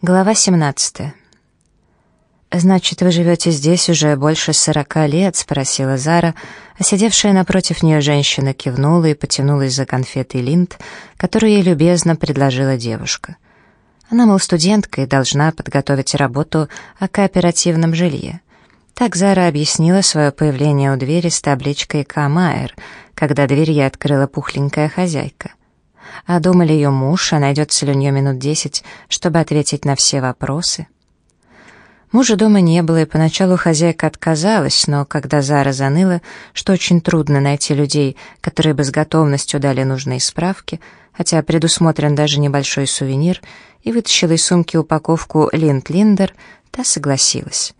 Глава 17. «Значит, вы живете здесь уже больше сорока лет?» — спросила Зара, а сидевшая напротив нее женщина кивнула и потянулась за конфетой линд, которую ей любезно предложила девушка. Она, мол, студентка и должна подготовить работу о кооперативном жилье. Так Зара объяснила свое появление у двери с табличкой «Камайер», когда дверь ей открыла пухленькая хозяйка. А дома ли ее муж, а найдется ли у нее минут десять, чтобы ответить на все вопросы? Мужа дома не было, и поначалу хозяйка отказалась, но когда Зара заныла, что очень трудно найти людей, которые бы с готовностью дали нужные справки, хотя предусмотрен даже небольшой сувенир, и вытащила из сумки упаковку «Линд Линдер», та согласилась.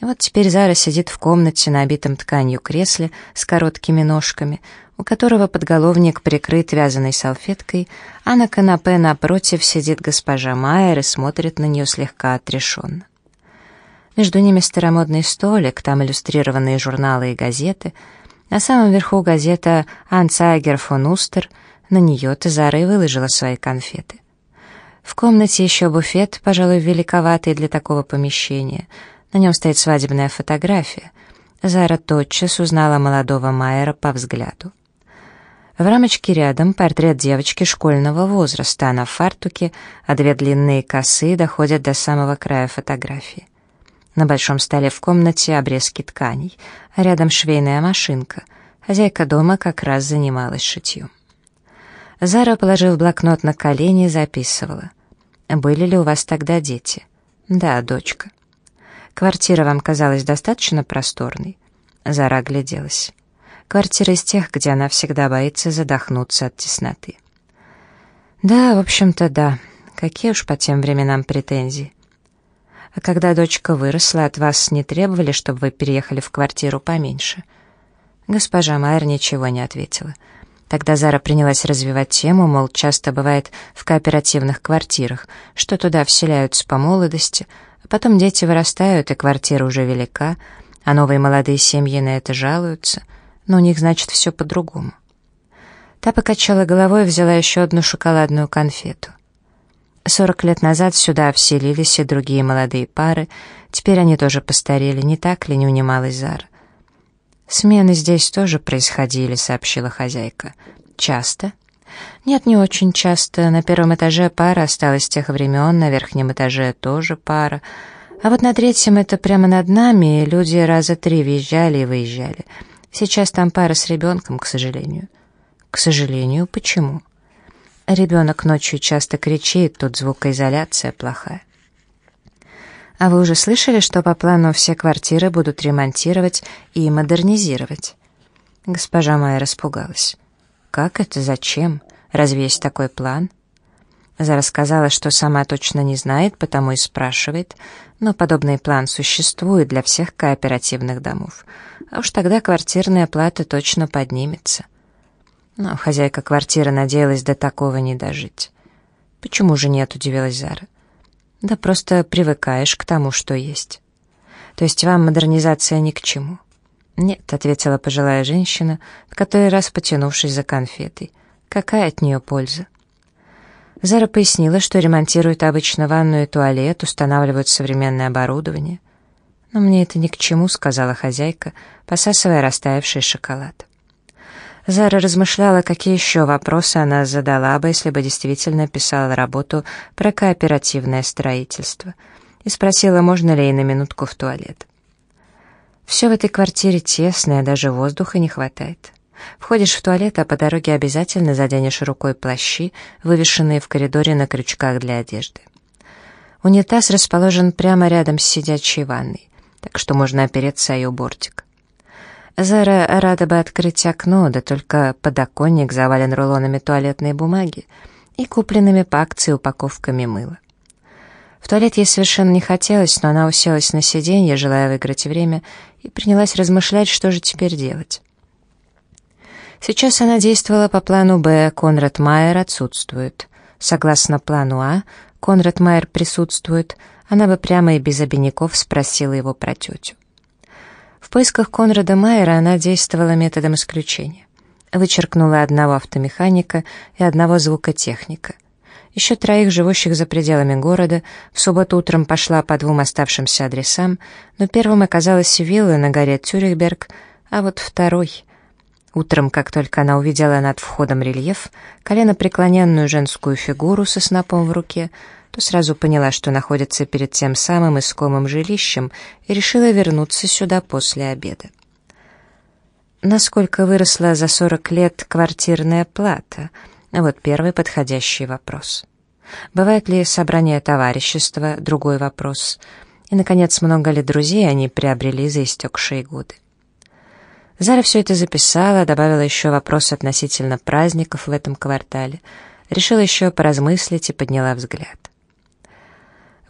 Вот теперь Зара сидит в комнате на обитом тканью кресле с короткими ножками, у которого подголовник прикрыт вязаной салфеткой, а на канапе напротив сидит госпожа Майер и смотрит на нее слегка отрешенно. Между ними старомодный столик, там иллюстрированные журналы и газеты. На самом верху газета «Анцайгер фон Устер», на нее Тезара и выложила свои конфеты. В комнате еще буфет, пожалуй, великоватый для такого помещения. На нем стоит свадебная фотография. Зара тотчас узнала молодого Майера по взгляду. В рамочке рядом портрет девочки школьного возраста, она в фартуке, а две длинные косы доходят до самого края фотографии. На большом столе в комнате обрезки тканей, а рядом швейная машинка. Хозяйка дома как раз занималась шитьем. Зара, положив блокнот на колени, записывала. «Были ли у вас тогда дети?» «Да, дочка». «Квартира вам казалась достаточно просторной?» Зара огляделась. Квартира из тех, где она всегда боится задохнуться от тесноты. Да, в общем-то, да. Какие уж по тем временам претензии. А когда дочка выросла, от вас не требовали, чтобы вы переехали в квартиру поменьше? Госпожа Майер ничего не ответила. Тогда Зара принялась развивать тему, мол, часто бывает в кооперативных квартирах, что туда вселяются по молодости, потом дети вырастают, и квартира уже велика, а новые молодые семьи на это жалуются — но у них, значит, все по-другому. Та покачала головой и взяла еще одну шоколадную конфету. Сорок лет назад сюда вселились и другие молодые пары, теперь они тоже постарели, не так ли, не унималась Зара? «Смены здесь тоже происходили», — сообщила хозяйка. «Часто?» «Нет, не очень часто. На первом этаже пара осталась с тех времен, на верхнем этаже тоже пара. А вот на третьем это прямо над нами, люди раза три въезжали и выезжали. Сейчас там пара с ребенком, к сожалению. К сожалению, почему? Ребенок ночью часто кричит, тут звукоизоляция плохая. А вы уже слышали, что по плану все квартиры будут ремонтировать и модернизировать? Госпожа моя распугалась. Как это, зачем? Разве есть такой план? Зара сказала, что сама точно не знает, потому и спрашивает, но подобный план существует для всех кооперативных домов. А уж тогда квартирная плата точно поднимется. Но хозяйка квартиры надеялась до такого не дожить. «Почему же нет?» — удивилась Зара. «Да просто привыкаешь к тому, что есть». «То есть вам модернизация ни к чему?» «Нет», — ответила пожилая женщина, в который раз потянувшись за конфетой. «Какая от нее польза?» Зара пояснила, что ремонтируют обычно ванную и туалет, устанавливают современное оборудование. «Но мне это ни к чему», — сказала хозяйка, посасывая растаявший шоколад. Зара размышляла, какие еще вопросы она задала бы, если бы действительно писала работу про кооперативное строительство, и спросила, можно ли ей на минутку в туалет. Все в этой квартире тесное, даже воздуха не хватает. Входишь в туалет, а по дороге обязательно заденешь рукой плащи, вывешенные в коридоре на крючках для одежды. Унитаз расположен прямо рядом с сидячей ванной, так что можно опереться о ее бортик. Зара рада бы открыть окно, да только подоконник завален рулонами туалетной бумаги и купленными по акции упаковками мыла. В туалет ей совершенно не хотелось, но она уселась на сиденье, желая выиграть время, и принялась размышлять, что же теперь делать. Сейчас она действовала по плану «Б», Конрад Майер отсутствует. Согласно плану «А», Конрад Майер присутствует, она бы прямо и без обиняков спросила его про тетю. В поисках Конрада Майера она действовала методом исключения. Вычеркнула одного автомеханика и одного звукотехника. Еще троих, живущих за пределами города, в субботу утром пошла по двум оставшимся адресам, но первым оказалась вилла на горе Тюрихберг, а вот второй... Утром, как только она увидела над входом рельеф, колено преклоненную женскую фигуру со снопом в руке, то сразу поняла, что находится перед тем самым искомым жилищем и решила вернуться сюда после обеда. Насколько выросла за 40 лет квартирная плата? Вот первый подходящий вопрос. Бывает ли собрание товарищества? Другой вопрос. И, наконец, много ли друзей они приобрели за истекшие годы? Зара все это записала, добавила еще вопрос относительно праздников в этом квартале, решила еще поразмыслить и подняла взгляд.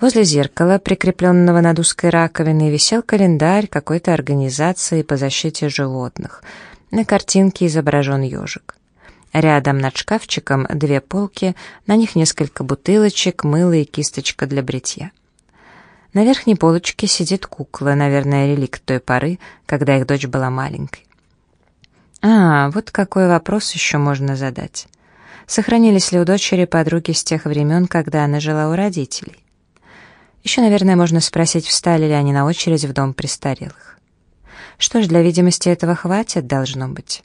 Возле зеркала, прикрепленного над узкой раковиной, висел календарь какой-то организации по защите животных. На картинке изображен ежик. Рядом над шкафчиком две полки, на них несколько бутылочек, мыло и кисточка для бритья. На верхней полочке сидит кукла, наверное, реликт той поры, когда их дочь была маленькой. А, вот какой вопрос еще можно задать. Сохранились ли у дочери подруги с тех времен, когда она жила у родителей? Еще, наверное, можно спросить, встали ли они на очередь в дом престарелых. Что ж, для видимости этого хватит, должно быть.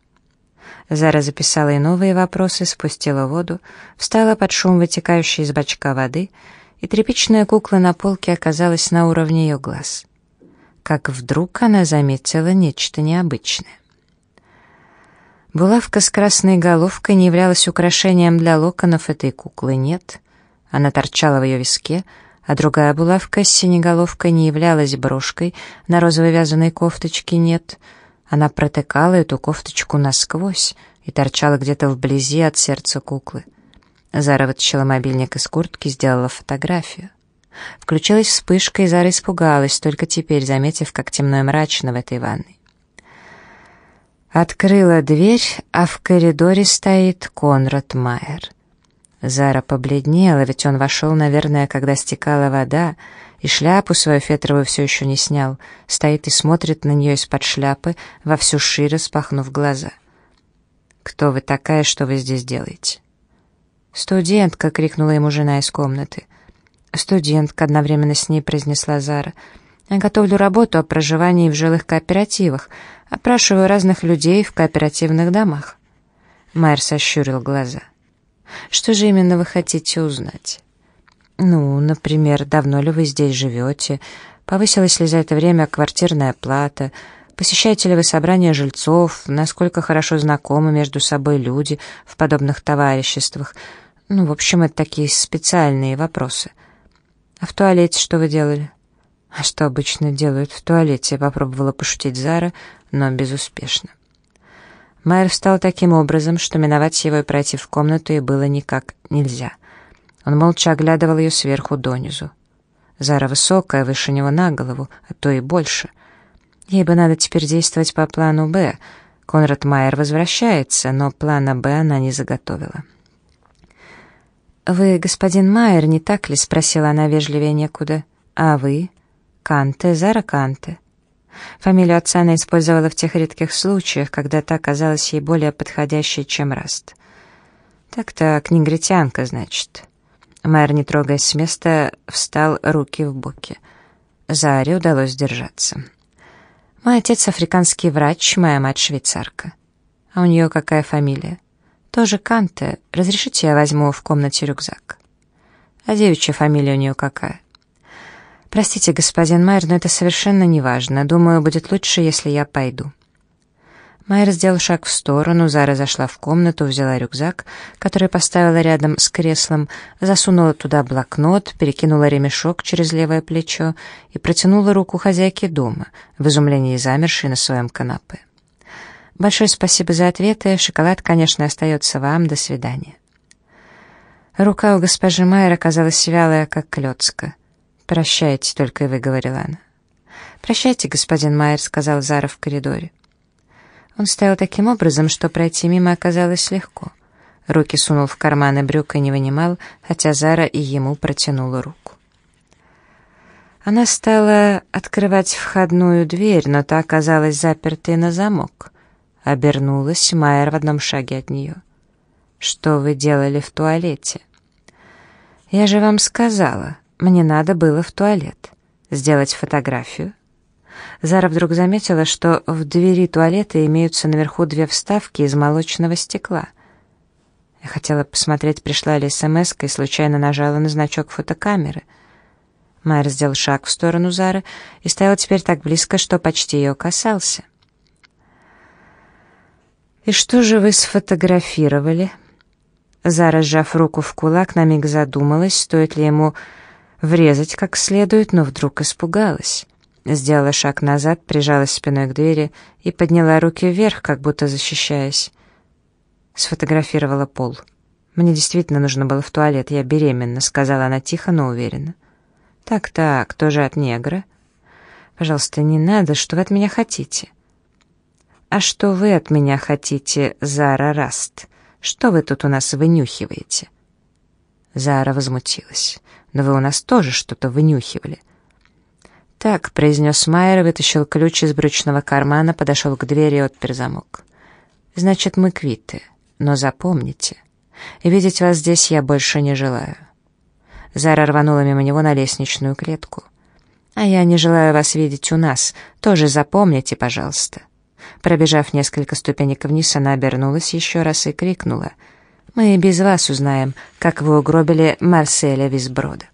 Зара записала и новые вопросы, спустила воду, встала под шум вытекающей из бачка воды, и тряпичная кукла на полке оказалась на уровне ее глаз. Как вдруг она заметила нечто необычное. Булавка с красной головкой не являлась украшением для локонов этой куклы, нет. Она торчала в ее виске, а другая булавка с синей головкой не являлась брошкой, на розовой вязаной кофточке нет — она протыкала эту кофточку насквозь и торчала где-то вблизи от сердца куклы. Зара вытащила мобильник из куртки, сделала фотографию. Включилась вспышка, и Зара испугалась, только теперь заметив, как темно и мрачно в этой ванной. Открыла дверь, а в коридоре стоит Конрад Майер. Зара побледнела, ведь он вошел, наверное, когда стекала вода, и шляпу свою фетровую все еще не снял, стоит и смотрит на нее из-под шляпы, во всю шире распахнув глаза. «Кто вы такая, что вы здесь делаете?» «Студентка!» — крикнула ему жена из комнаты. «Студентка!» — одновременно с ней произнесла Зара. «Я готовлю работу о проживании в жилых кооперативах, опрашиваю разных людей в кооперативных домах». Майер сощурил глаза. «Что же именно вы хотите узнать?» Ну, например, давно ли вы здесь живете? Повысилась ли за это время квартирная плата? Посещаете ли вы собрания жильцов? Насколько хорошо знакомы между собой люди в подобных товариществах? Ну, в общем, это такие специальные вопросы. А в туалете что вы делали? А что обычно делают в туалете? Попробовала пошутить Зара, но безуспешно. Майер встал таким образом, что миновать его и пройти в комнату и было никак нельзя — он молча оглядывал ее сверху донизу. Зара высокая, выше него на голову, а то и больше. Ей бы надо теперь действовать по плану «Б». Конрад Майер возвращается, но плана «Б» она не заготовила. «Вы господин Майер, не так ли?» — спросила она вежливее некуда. «А вы?» «Канте, Зара Канте». Фамилию отца она использовала в тех редких случаях, когда та казалась ей более подходящей, чем Раст. «Так-так, негритянка, значит». Майер, не трогаясь с места, встал руки в боки. Заре удалось держаться. «Мой отец африканский врач, моя мать швейцарка. А у нее какая фамилия?» «Тоже Канте. Разрешите, я возьму в комнате рюкзак?» «А девичья фамилия у нее какая?» «Простите, господин Майер, но это совершенно не важно. Думаю, будет лучше, если я пойду». Майер сделал шаг в сторону, Зара зашла в комнату, взяла рюкзак, который поставила рядом с креслом, засунула туда блокнот, перекинула ремешок через левое плечо и протянула руку хозяйке дома, в изумлении замершей на своем канапе. «Большое спасибо за ответы. Шоколад, конечно, остается вам. До свидания». Рука у госпожи Майер оказалась вялая, как клетка. «Прощайте», — только и выговорила она. «Прощайте, господин Майер», — сказал Зара в коридоре. Он стоял таким образом, что пройти мимо оказалось легко. Руки сунул в карманы брюк и не вынимал, хотя Зара и ему протянула руку. Она стала открывать входную дверь, но та оказалась запертой на замок. Обернулась Майер в одном шаге от нее. «Что вы делали в туалете?» «Я же вам сказала, мне надо было в туалет. Сделать фотографию». Зара вдруг заметила, что в двери туалета имеются наверху две вставки из молочного стекла. Я хотела посмотреть, пришла ли смс и случайно нажала на значок фотокамеры. Майер сделал шаг в сторону Зары и стоял теперь так близко, что почти ее касался. «И что же вы сфотографировали?» Зара, сжав руку в кулак, на миг задумалась, стоит ли ему врезать как следует, но вдруг испугалась. Сделала шаг назад, прижалась спиной к двери и подняла руки вверх, как будто защищаясь. Сфотографировала пол. «Мне действительно нужно было в туалет, я беременна», — сказала она тихо, но уверенно. «Так-так, тоже от негра?» «Пожалуйста, не надо, что вы от меня хотите?» «А что вы от меня хотите, Зара Раст?» Что вы тут у нас вынюхиваете?» Зара возмутилась. «Но вы у нас тоже что-то вынюхивали». «Так», — произнес Майер, вытащил ключ из брючного кармана, подошел к двери и отпер замок. «Значит, мы квиты. Но запомните, видеть вас здесь я больше не желаю». Зара рванула мимо него на лестничную клетку. «А я не желаю вас видеть у нас. Тоже запомните, пожалуйста». Пробежав несколько ступенек вниз, она обернулась еще раз и крикнула. «Мы без вас узнаем, как вы угробили Марселя Висброда».